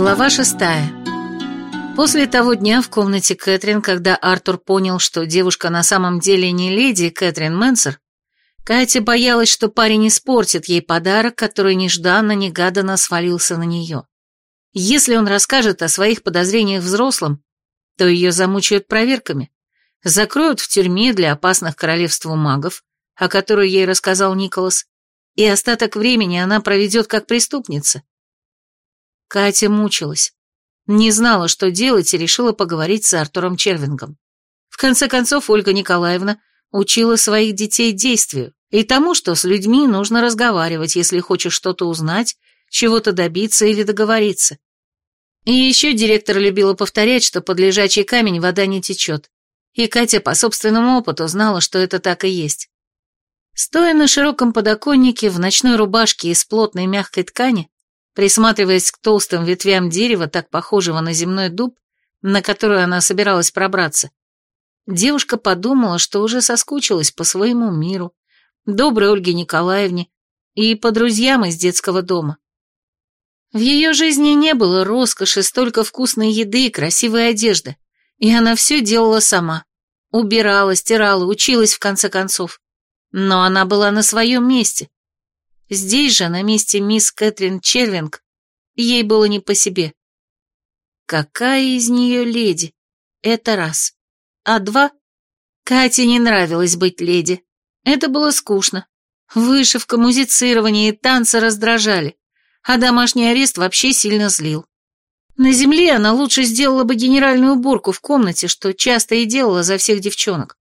Глава шестая. После того дня в комнате Кэтрин, когда Артур понял, что девушка на самом деле не леди Кэтрин Мэнсер, Катя боялась, что парень испортит ей подарок, который нежданно-негаданно свалился на нее. Если он расскажет о своих подозрениях взрослым, то ее замучают проверками, закроют в тюрьме для опасных королевству магов, о которой ей рассказал Николас, и остаток времени она проведет как преступница. Катя мучилась. Не знала, что делать, и решила поговорить с Артуром Червингом. В конце концов, Ольга Николаевна учила своих детей действию и тому, что с людьми нужно разговаривать, если хочешь что-то узнать, чего-то добиться или договориться. И еще директор любила повторять, что под лежачий камень вода не течет. И Катя по собственному опыту знала, что это так и есть. Стоя на широком подоконнике в ночной рубашке из плотной мягкой ткани, Присматриваясь к толстым ветвям дерева, так похожего на земной дуб, на который она собиралась пробраться, девушка подумала, что уже соскучилась по своему миру, доброй Ольге Николаевне и по друзьям из детского дома. В ее жизни не было роскоши, столько вкусной еды и красивой одежды, и она все делала сама. Убирала, стирала, училась в конце концов. Но она была на своем месте, Здесь же, на месте мисс Кэтрин Червинг, ей было не по себе. Какая из нее леди? Это раз. А два? Кате не нравилось быть леди. Это было скучно. Вышивка, музицирование и танцы раздражали, а домашний арест вообще сильно злил. На земле она лучше сделала бы генеральную уборку в комнате, что часто и делала за всех девчонок.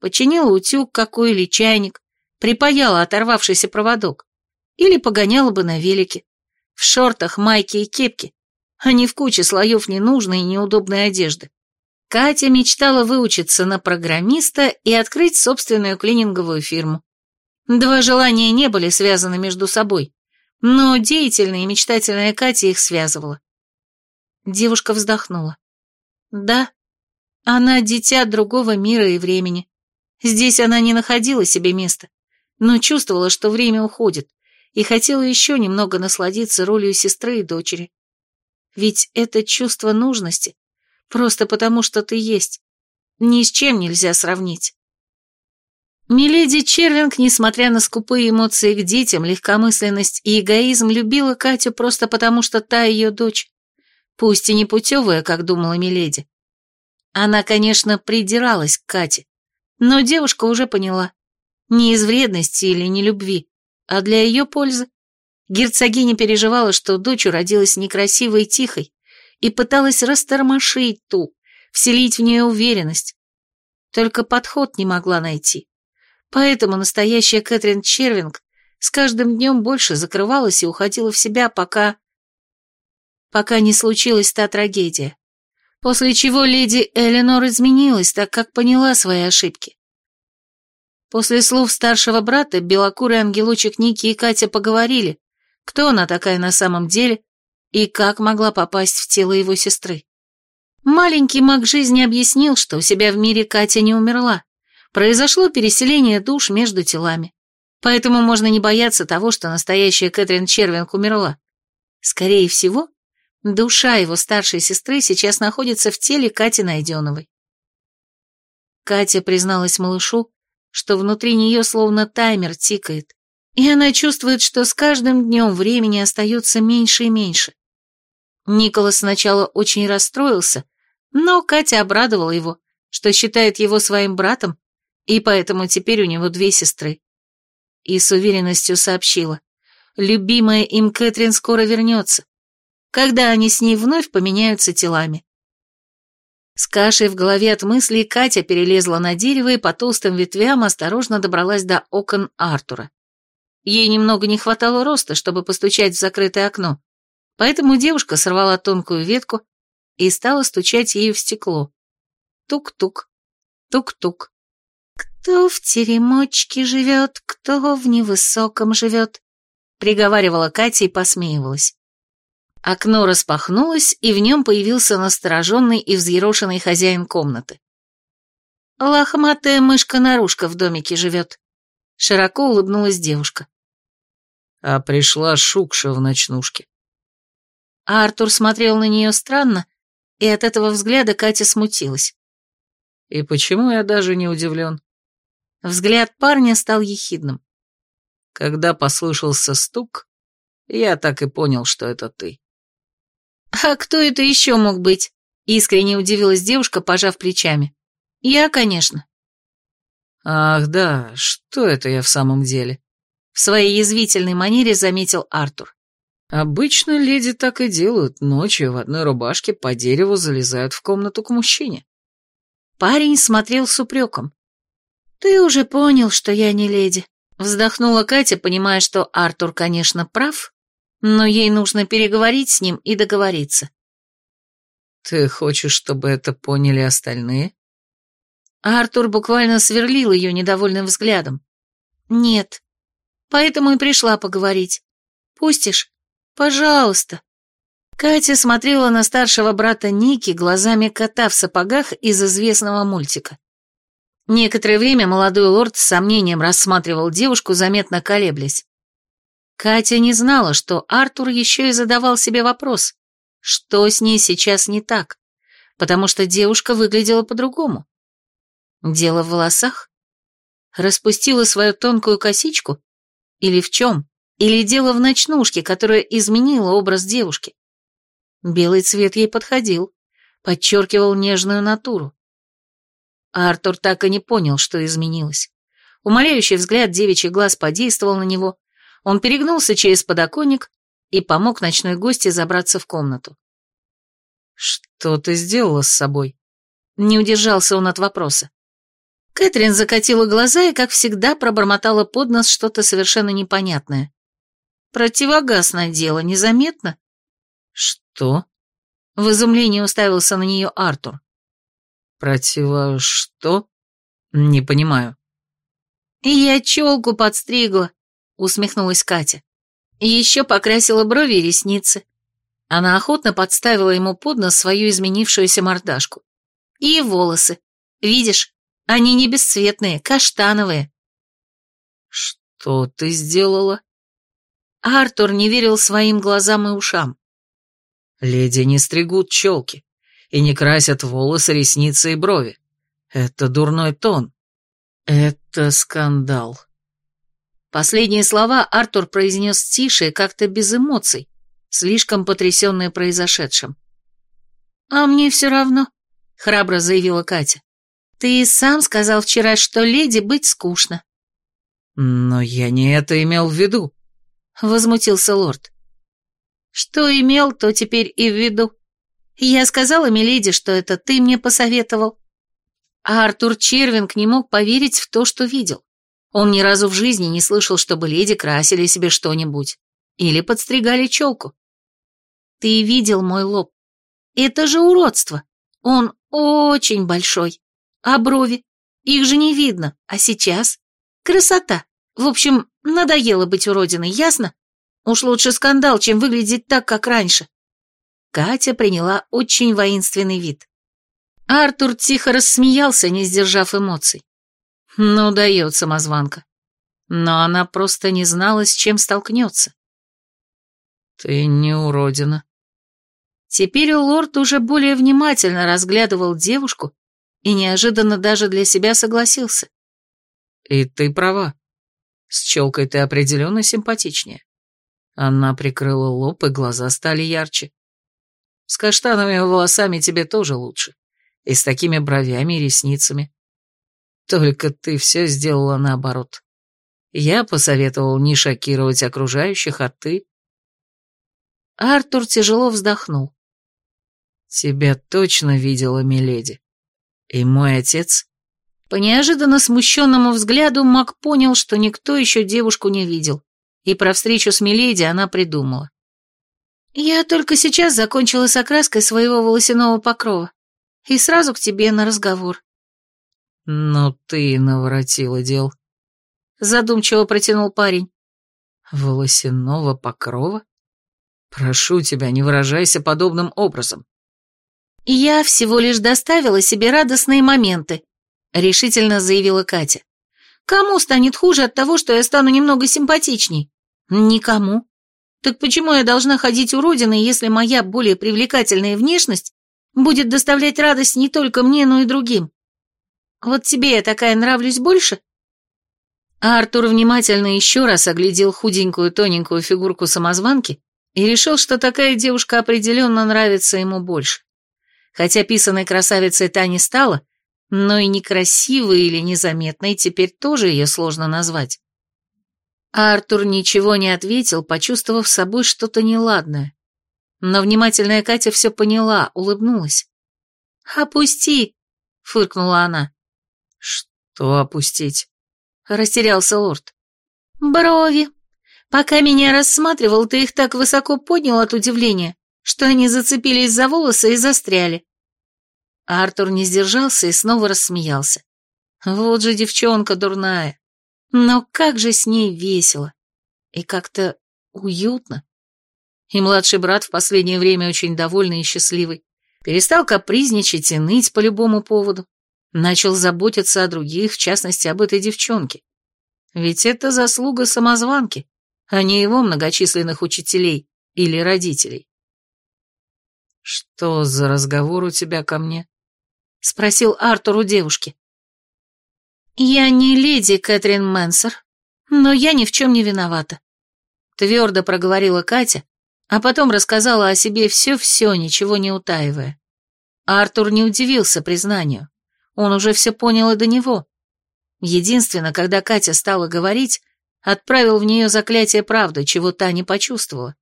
Починила утюг какой или чайник, припаяла оторвавшийся проводок. Или погоняла бы на велике. В шортах, майке и кепке, а не в куче слоев ненужной и неудобной одежды. Катя мечтала выучиться на программиста и открыть собственную клининговую фирму. Два желания не были связаны между собой, но деятельная и мечтательная Катя их связывала. Девушка вздохнула. Да, она дитя другого мира и времени. Здесь она не находила себе места, но чувствовала, что время уходит, и хотела еще немного насладиться ролью сестры и дочери. Ведь это чувство нужности, просто потому что ты есть, ни с чем нельзя сравнить. Миледи Червинг, несмотря на скупые эмоции к детям, легкомысленность и эгоизм, любила Катю просто потому, что та ее дочь, пусть и не путевая, как думала Миледи. Она, конечно, придиралась к Кате, но девушка уже поняла, не из вредности или нелюбви, а для ее пользы. Герцогиня переживала, что дочь родилась некрасивой и тихой, и пыталась растормошить ту, вселить в нее уверенность. Только подход не могла найти. Поэтому настоящая Кэтрин Червинг с каждым днем больше закрывалась и уходила в себя, пока... пока не случилась та трагедия. После чего леди Эленор изменилась, так как поняла свои ошибки. После слов старшего брата белокурый ангелочек Ники и Катя поговорили, кто она такая на самом деле и как могла попасть в тело его сестры. Маленький маг жизни объяснил, что у себя в мире Катя не умерла. Произошло переселение душ между телами. Поэтому можно не бояться того, что настоящая Кэтрин Червинг умерла. Скорее всего, душа его старшей сестры сейчас находится в теле Кати Найденовой. Катя призналась малышу, что внутри нее словно таймер тикает, и она чувствует, что с каждым днем времени остается меньше и меньше. Николас сначала очень расстроился, но Катя обрадовала его, что считает его своим братом, и поэтому теперь у него две сестры. И с уверенностью сообщила, любимая им Кэтрин скоро вернется, когда они с ней вновь поменяются телами. С кашей в голове от мыслей Катя перелезла на дерево и по толстым ветвям осторожно добралась до окон Артура. Ей немного не хватало роста, чтобы постучать в закрытое окно, поэтому девушка сорвала тонкую ветку и стала стучать ею в стекло. Тук-тук, тук-тук. «Кто в теремочке живет, кто в невысоком живет», приговаривала Катя и посмеивалась. Окно распахнулось, и в нем появился настороженный и взъерошенный хозяин комнаты. «Лохматая мышка-нарушка в домике живет», — широко улыбнулась девушка. А пришла Шукша в ночнушке. А Артур смотрел на нее странно, и от этого взгляда Катя смутилась. «И почему я даже не удивлен?» Взгляд парня стал ехидным. Когда послышался стук, я так и понял, что это ты. «А кто это еще мог быть?» Искренне удивилась девушка, пожав плечами. «Я, конечно». «Ах да, что это я в самом деле?» В своей язвительной манере заметил Артур. «Обычно леди так и делают, ночью в одной рубашке по дереву залезают в комнату к мужчине». Парень смотрел с упреком. «Ты уже понял, что я не леди», — вздохнула Катя, понимая, что Артур, конечно, прав, но ей нужно переговорить с ним и договориться. «Ты хочешь, чтобы это поняли остальные?» Артур буквально сверлил ее недовольным взглядом. «Нет, поэтому и пришла поговорить. Пустишь? Пожалуйста». Катя смотрела на старшего брата Ники глазами кота в сапогах из известного мультика. Некоторое время молодой лорд с сомнением рассматривал девушку, заметно колеблясь. Катя не знала, что Артур еще и задавал себе вопрос, что с ней сейчас не так, потому что девушка выглядела по-другому. Дело в волосах? Распустила свою тонкую косичку? Или в чем? Или дело в ночнушке, которая изменила образ девушки? Белый цвет ей подходил, подчеркивал нежную натуру. Артур так и не понял, что изменилось. Умоляющий взгляд девичьих глаз подействовал на него, он перегнулся через подоконник и помог ночной гости забраться в комнату. «Что ты сделала с собой?» Не удержался он от вопроса. Кэтрин закатила глаза и, как всегда, пробормотала под нос что-то совершенно непонятное. «Противогаз надела, незаметно?» «Что?» В изумлении уставился на нее Артур. «Противо... что?» «Не понимаю». «Я челку подстригла», — усмехнулась Катя. еще покрасила брови и ресницы. Она охотно подставила ему под нос свою изменившуюся мордашку. И волосы. Видишь, они не бесцветные, каштановые. «Что ты сделала?» Артур не верил своим глазам и ушам. «Леди не стригут челки и не красят волосы, ресницы и брови. Это дурной тон. Это скандал». Последние слова Артур произнес тише, как-то без эмоций, слишком потрясенная произошедшим. «А мне все равно», — храбро заявила Катя. «Ты сам сказал вчера, что леди быть скучно». «Но я не это имел в виду», — возмутился лорд. «Что имел, то теперь и в виду. Я сказала Миледи, что это ты мне посоветовал». А Артур Червинг не мог поверить в то, что видел. Он ни разу в жизни не слышал, чтобы леди красили себе что-нибудь или подстригали челку. Ты видел мой лоб? Это же уродство. Он очень большой. А брови? Их же не видно. А сейчас? Красота. В общем, надоело быть уродиной, ясно? Уж лучше скандал, чем выглядеть так, как раньше. Катя приняла очень воинственный вид. Артур тихо рассмеялся, не сдержав эмоций. Ну, дает самозванка. Но она просто не знала, с чем столкнется. Ты не уродина. Теперь лорд уже более внимательно разглядывал девушку и неожиданно даже для себя согласился. И ты права. С челкой ты определенно симпатичнее. Она прикрыла лоб, и глаза стали ярче. С каштановыми волосами тебе тоже лучше. И с такими бровями и ресницами. Только ты все сделала наоборот. Я посоветовал не шокировать окружающих, а ты... Артур тяжело вздохнул. Тебя точно видела Миледи. И мой отец... По неожиданно смущенному взгляду Мак понял, что никто еще девушку не видел, и про встречу с Миледи она придумала. «Я только сейчас закончила с окраской своего волосяного покрова, и сразу к тебе на разговор. «Ну ты наворотила дел», — задумчиво протянул парень. «Волосяного покрова? Прошу тебя, не выражайся подобным образом». «Я всего лишь доставила себе радостные моменты», — решительно заявила Катя. «Кому станет хуже от того, что я стану немного симпатичней? Никому. Так почему я должна ходить уродиной, если моя более привлекательная внешность будет доставлять радость не только мне, но и другим? Вот тебе я такая нравлюсь больше?» Артур внимательно еще раз оглядел худенькую тоненькую фигурку самозванки и решил, что такая девушка определенно нравится ему больше. Хотя писаной красавицей та не стала, но и некрасивой или незаметной теперь тоже ее сложно назвать. Артур ничего не ответил, почувствовав собой что-то неладное. Но внимательная Катя все поняла, улыбнулась. «Опусти!» — фыркнула она. «Что опустить?» — растерялся лорд. «Брови. Пока меня рассматривал, ты их так высоко поднял от удивления, что они зацепились за волосы и застряли». Артур не сдержался и снова рассмеялся. «Вот же девчонка дурная. Но как же с ней весело. И как-то уютно. И младший брат в последнее время очень довольный и счастливый. Перестал капризничать и ныть по любому поводу. Начал заботиться о других, в частности, об этой девчонке. Ведь это заслуга самозванки, а не его многочисленных учителей или родителей. «Что за разговор у тебя ко мне?» — спросил Артур у девушки. «Я не леди Кэтрин Мэнсер, но я ни в чем не виновата», — твердо проговорила Катя, а потом рассказала о себе все-все, ничего не утаивая. Артур не удивился признанию. Он уже все понял и до него. Единственное, когда Катя стала говорить, отправил в нее заклятие правды, чего та не почувствовала,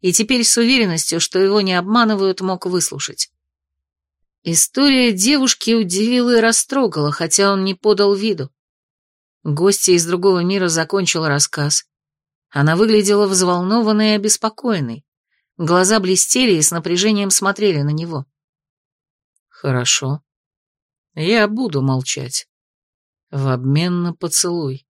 и теперь с уверенностью, что его не обманывают, мог выслушать. История девушки удивила и растрогала, хотя он не подал виду. Гостья из другого мира закончила рассказ. Она выглядела взволнованной и обеспокоенной. Глаза блестели и с напряжением смотрели на него. «Хорошо. Я буду молчать. В обмен на поцелуй»,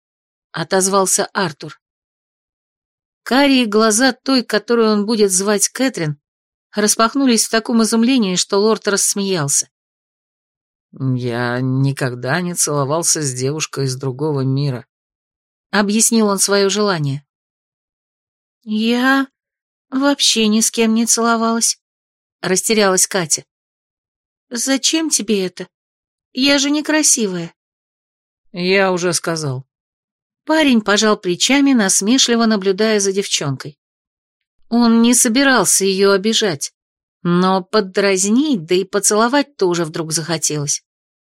— отозвался Артур. Карие глаза той, которую он будет звать Кэтрин, распахнулись в таком изумлении, что лорд рассмеялся. «Я никогда не целовался с девушкой из другого мира», — объяснил он свое желание. «Я вообще ни с кем не целовалась», — растерялась Катя. «Зачем тебе это? Я же некрасивая». «Я уже сказал». Парень пожал плечами, насмешливо наблюдая за девчонкой. Он не собирался ее обижать, но поддразнить, да и поцеловать тоже вдруг захотелось.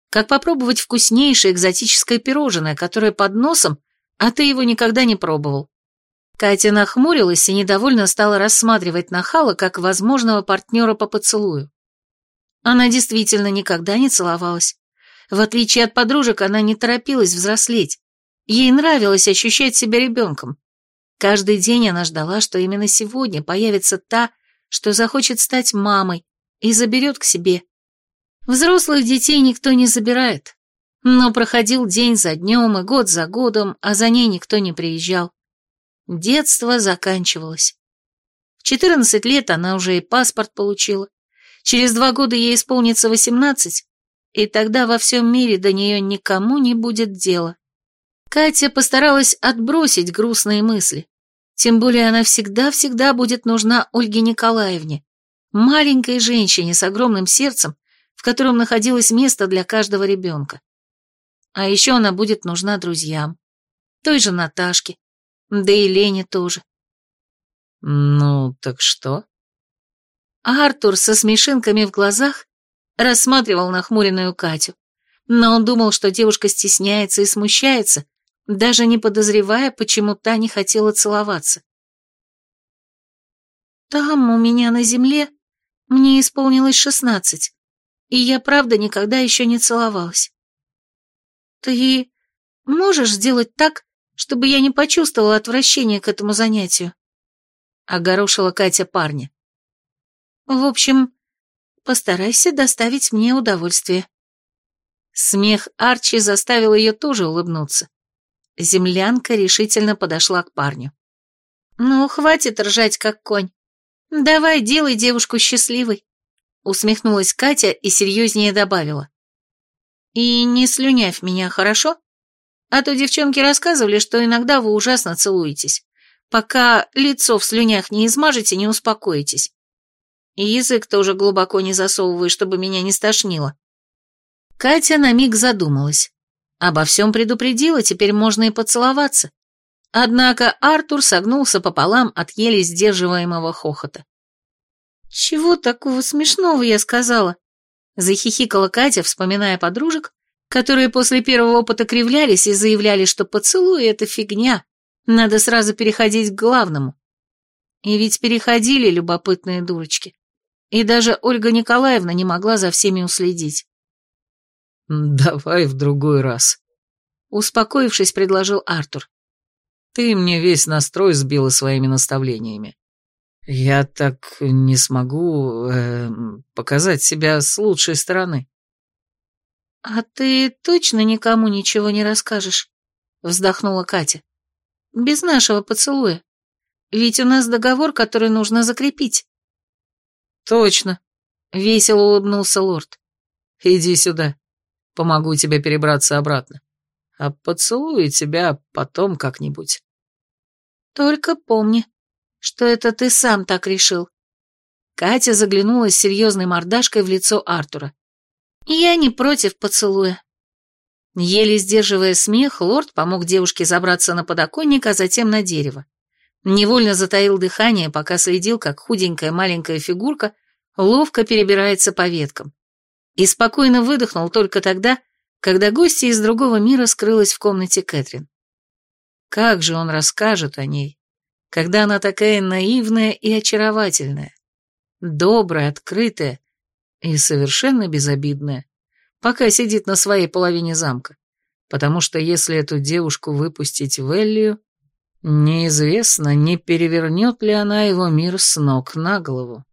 Как попробовать вкуснейшее экзотическое пирожное, которое под носом, а ты его никогда не пробовал. Катя нахмурилась и недовольно стала рассматривать Нахала как возможного партнера по поцелую. Она действительно никогда не целовалась. В отличие от подружек, она не торопилась взрослеть. Ей нравилось ощущать себя ребенком. Каждый день она ждала, что именно сегодня появится та, что захочет стать мамой и заберет к себе. Взрослых детей никто не забирает, но проходил день за днем и год за годом, а за ней никто не приезжал. Детство заканчивалось. В 14 лет она уже и паспорт получила. Через два года ей исполнится 18, и тогда во всем мире до нее никому не будет дела. Катя постаралась отбросить грустные мысли. Тем более она всегда-всегда будет нужна Ольге Николаевне, маленькой женщине с огромным сердцем, в котором находилось место для каждого ребенка. А еще она будет нужна друзьям, той же Наташке, да и Лене тоже. «Ну, так что?» Артур со смешинками в глазах рассматривал нахмуренную Катю, но он думал, что девушка стесняется и смущается, даже не подозревая, почему та не хотела целоваться. «Там, у меня на земле, мне исполнилось шестнадцать, и я, правда, никогда еще не целовалась. Ты можешь сделать так, чтобы я не почувствовала отвращения к этому занятию?» Огорошила Катя парня. «В общем, постарайся доставить мне удовольствие». Смех Арчи заставил ее тоже улыбнуться. Землянка решительно подошла к парню. «Ну, хватит ржать, как конь. Давай, делай девушку счастливой», — усмехнулась Катя и серьезнее добавила. «И не слюнявь меня, хорошо? А то девчонки рассказывали, что иногда вы ужасно целуетесь. пока лицо в слюнях не измажете, не успокоитесь. И язык тоже глубоко не засовывай, чтобы меня не стошнило. Катя на миг задумалась. Обо всем предупредила, теперь можно и поцеловаться. Однако Артур согнулся пополам от еле сдерживаемого хохота. «Чего такого смешного я сказала?» Захихикала Катя, вспоминая подружек, которые после первого опыта кривлялись и заявляли, что поцелуй — это фигня, надо сразу переходить к главному. И ведь переходили любопытные дурочки. И даже Ольга Николаевна не могла за всеми уследить. «Давай в другой раз», — успокоившись, предложил Артур. «Ты мне весь настрой сбила своими наставлениями. Я так не смогу э, показать себя с лучшей стороны». «А ты точно никому ничего не расскажешь?» — вздохнула Катя. Без нашего поцелуя. Ведь у нас договор, который нужно закрепить. Точно. Весело улыбнулся лорд. Иди сюда. Помогу тебе перебраться обратно. А поцелую тебя потом как-нибудь. Только помни, что это ты сам так решил. Катя заглянула с серьезной мордашкой в лицо Артура. Я не против поцелуя. Еле сдерживая смех, лорд помог девушке забраться на подоконник, а затем на дерево. Невольно затаил дыхание, пока следил, как худенькая маленькая фигурка ловко перебирается по веткам. И спокойно выдохнул только тогда, когда гостья из другого мира скрылась в комнате Кэтрин. Как же он расскажет о ней, когда она такая наивная и очаровательная, добрая, открытая и совершенно безобидная пока сидит на своей половине замка, потому что если эту девушку выпустить в Эллию, неизвестно, не перевернет ли она его мир с ног на голову.